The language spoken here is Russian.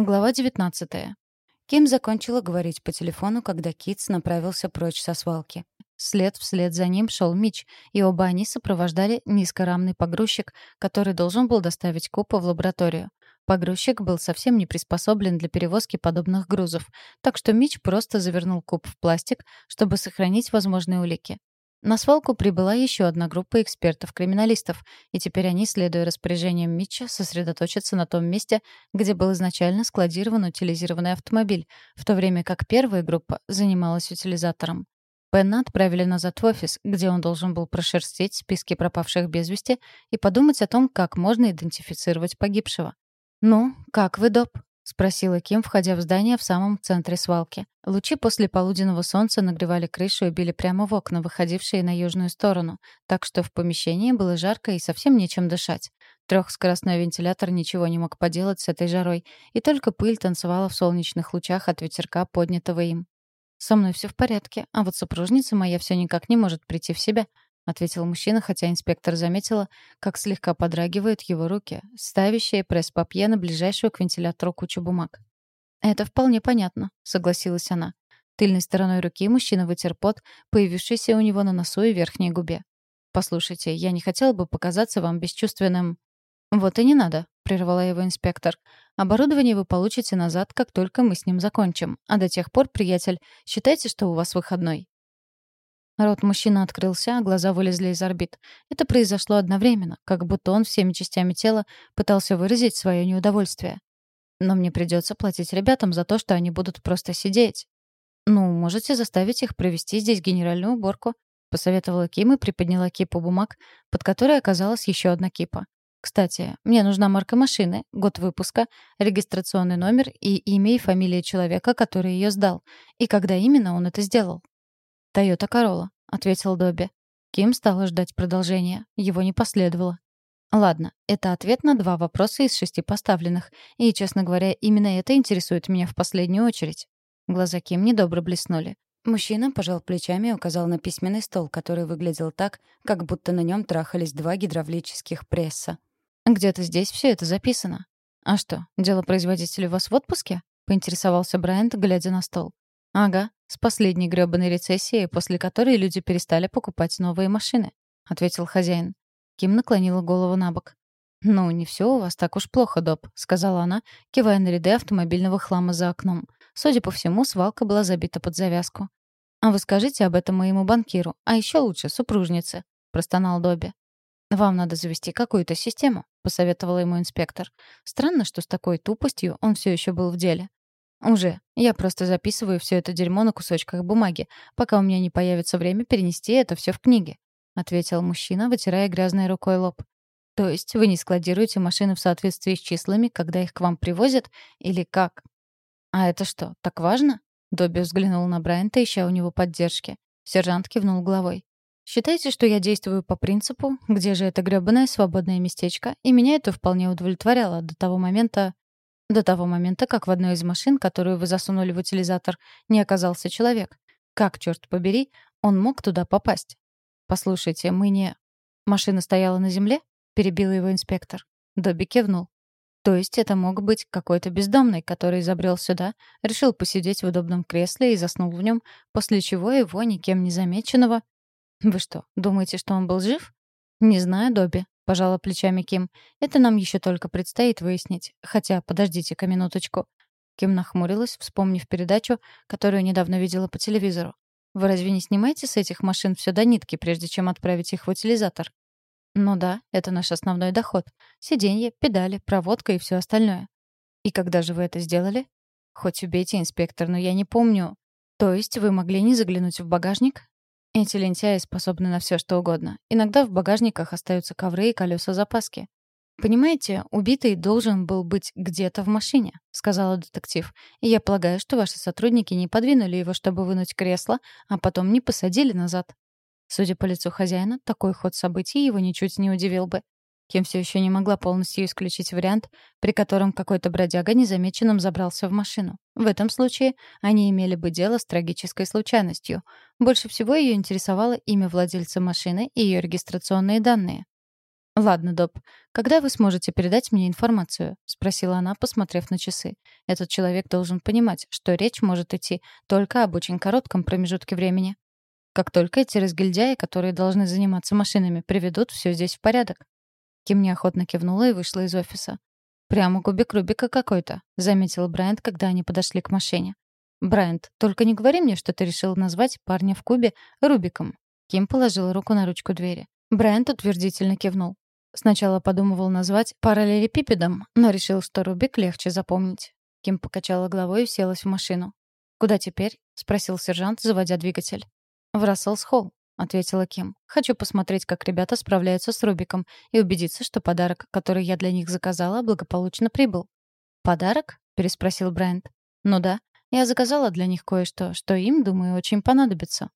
Глава 19. Ким закончила говорить по телефону, когда Китс направился прочь со свалки. След вслед за ним шел Мич, и оба они сопровождали низкорамный погрузчик, который должен был доставить Купа в лабораторию. Погрузчик был совсем не приспособлен для перевозки подобных грузов, так что Мич просто завернул куб в пластик, чтобы сохранить возможные улики. На свалку прибыла еще одна группа экспертов-криминалистов, и теперь они, следуя распоряжениям Митча, сосредоточатся на том месте, где был изначально складирован утилизированный автомобиль, в то время как первая группа занималась утилизатором. Пенна отправили назад в офис, где он должен был прошерстить списки пропавших без вести и подумать о том, как можно идентифицировать погибшего. «Ну, как вы, доп?» — спросила Ким, входя в здание в самом центре свалки. Лучи после полуденного солнца нагревали крышу и били прямо в окна, выходившие на южную сторону, так что в помещении было жарко и совсем нечем дышать. Трехскоростной вентилятор ничего не мог поделать с этой жарой, и только пыль танцевала в солнечных лучах от ветерка, поднятого им. «Со мной все в порядке, а вот супружница моя все никак не может прийти в себя», ответил мужчина, хотя инспектор заметила, как слегка подрагивают его руки, ставящие пресс-папье на ближайшую к вентилятору кучу бумаг. «Это вполне понятно», — согласилась она. Тыльной стороной руки мужчина вытер пот, появившийся у него на носу и верхней губе. «Послушайте, я не хотел бы показаться вам бесчувственным...» «Вот и не надо», — прервала его инспектор. «Оборудование вы получите назад, как только мы с ним закончим. А до тех пор, приятель, считайте, что у вас выходной. Рот мужчины открылся, а глаза вылезли из орбит. Это произошло одновременно, как будто он всеми частями тела пытался выразить свое неудовольствие. Но мне придется платить ребятам за то, что они будут просто сидеть. «Ну, можете заставить их провести здесь генеральную уборку», — посоветовала Ким и приподняла кипу бумаг, под которой оказалась еще одна кипа. «Кстати, мне нужна марка машины, год выпуска, регистрационный номер и имя и фамилия человека, который ее сдал, и когда именно он это сделал». «Тойота Королла», — ответил Добби. Ким стала ждать продолжения. Его не последовало. Ладно, это ответ на два вопроса из шести поставленных. И, честно говоря, именно это интересует меня в последнюю очередь. Глаза Ким недобро блеснули. Мужчина пожал плечами и указал на письменный стол, который выглядел так, как будто на нем трахались два гидравлических пресса. «Где-то здесь все это записано». «А что, дело производителя у вас в отпуске?» — поинтересовался Брайант, глядя на стол. «Ага, с последней грёбаной рецессией, после которой люди перестали покупать новые машины», — ответил хозяин. Ким наклонила голову на бок. «Ну, не все у вас так уж плохо, Доб», — сказала она, кивая на ряды автомобильного хлама за окном. Судя по всему, свалка была забита под завязку. «А вы скажите об этом моему банкиру, а еще лучше супружнице», — простонал Добби. «Вам надо завести какую-то систему», — посоветовал ему инспектор. Странно, что с такой тупостью он все еще был в деле. «Уже. Я просто записываю все это дерьмо на кусочках бумаги, пока у меня не появится время перенести это все в книги», — ответил мужчина, вытирая грязной рукой лоб. «То есть вы не складируете машины в соответствии с числами, когда их к вам привозят, или как?» «А это что, так важно?» Добби взглянул на Брайанта, ища у него поддержки. Сержант кивнул головой. «Считайте, что я действую по принципу, где же это грёбаное свободное местечко, и меня это вполне удовлетворяло до того момента, до того момента, как в одной из машин, которую вы засунули в утилизатор, не оказался человек. Как, черт побери, он мог туда попасть? Послушайте, мы не... Машина стояла на земле? Перебил его инспектор. Добби кивнул. То есть это мог быть какой-то бездомный, который забрел сюда, решил посидеть в удобном кресле и заснул в нем, после чего его, никем не замеченного... Вы что, думаете, что он был жив? Не знаю, Добби пожала плечами Ким. Это нам еще только предстоит выяснить. Хотя, подождите-ка минуточку. Ким нахмурилась, вспомнив передачу, которую недавно видела по телевизору. Вы разве не снимаете с этих машин все до нитки, прежде чем отправить их в утилизатор? Ну да, это наш основной доход. Сиденье, педали, проводка и все остальное. И когда же вы это сделали? Хоть убейте, инспектор, но я не помню. То есть вы могли не заглянуть в багажник? Эти лентяи способны на все, что угодно. Иногда в багажниках остаются ковры и колеса запаски. «Понимаете, убитый должен был быть где-то в машине», — сказала детектив. «И я полагаю, что ваши сотрудники не подвинули его, чтобы вынуть кресло, а потом не посадили назад». Судя по лицу хозяина, такой ход событий его ничуть не удивил бы. Кем все еще не могла полностью исключить вариант, при котором какой-то бродяга незамеченным забрался в машину. В этом случае они имели бы дело с трагической случайностью. Больше всего ее интересовало имя владельца машины и ее регистрационные данные. «Ладно, Доб, когда вы сможете передать мне информацию?» — спросила она, посмотрев на часы. «Этот человек должен понимать, что речь может идти только об очень коротком промежутке времени. Как только эти разгильдяи, которые должны заниматься машинами, приведут все здесь в порядок». Ким неохотно кивнула и вышла из офиса. «Прямо кубик Рубика какой-то», — заметил Брайант, когда они подошли к машине. «Брайант, только не говори мне, что ты решил назвать парня в кубе Рубиком». Ким положила руку на ручку двери. Брайант утвердительно кивнул. Сначала подумывал назвать параллелепипедом, но решил, что Рубик легче запомнить. Ким покачала головой и уселась в машину. «Куда теперь?» — спросил сержант, заводя двигатель. «В Расселс-Холл», — ответила Ким. «Хочу посмотреть, как ребята справляются с Рубиком и убедиться, что подарок, который я для них заказала, благополучно прибыл». «Подарок?» — переспросил Брайант. «Ну да. Я заказала для них кое-что, что им, думаю, очень понадобится».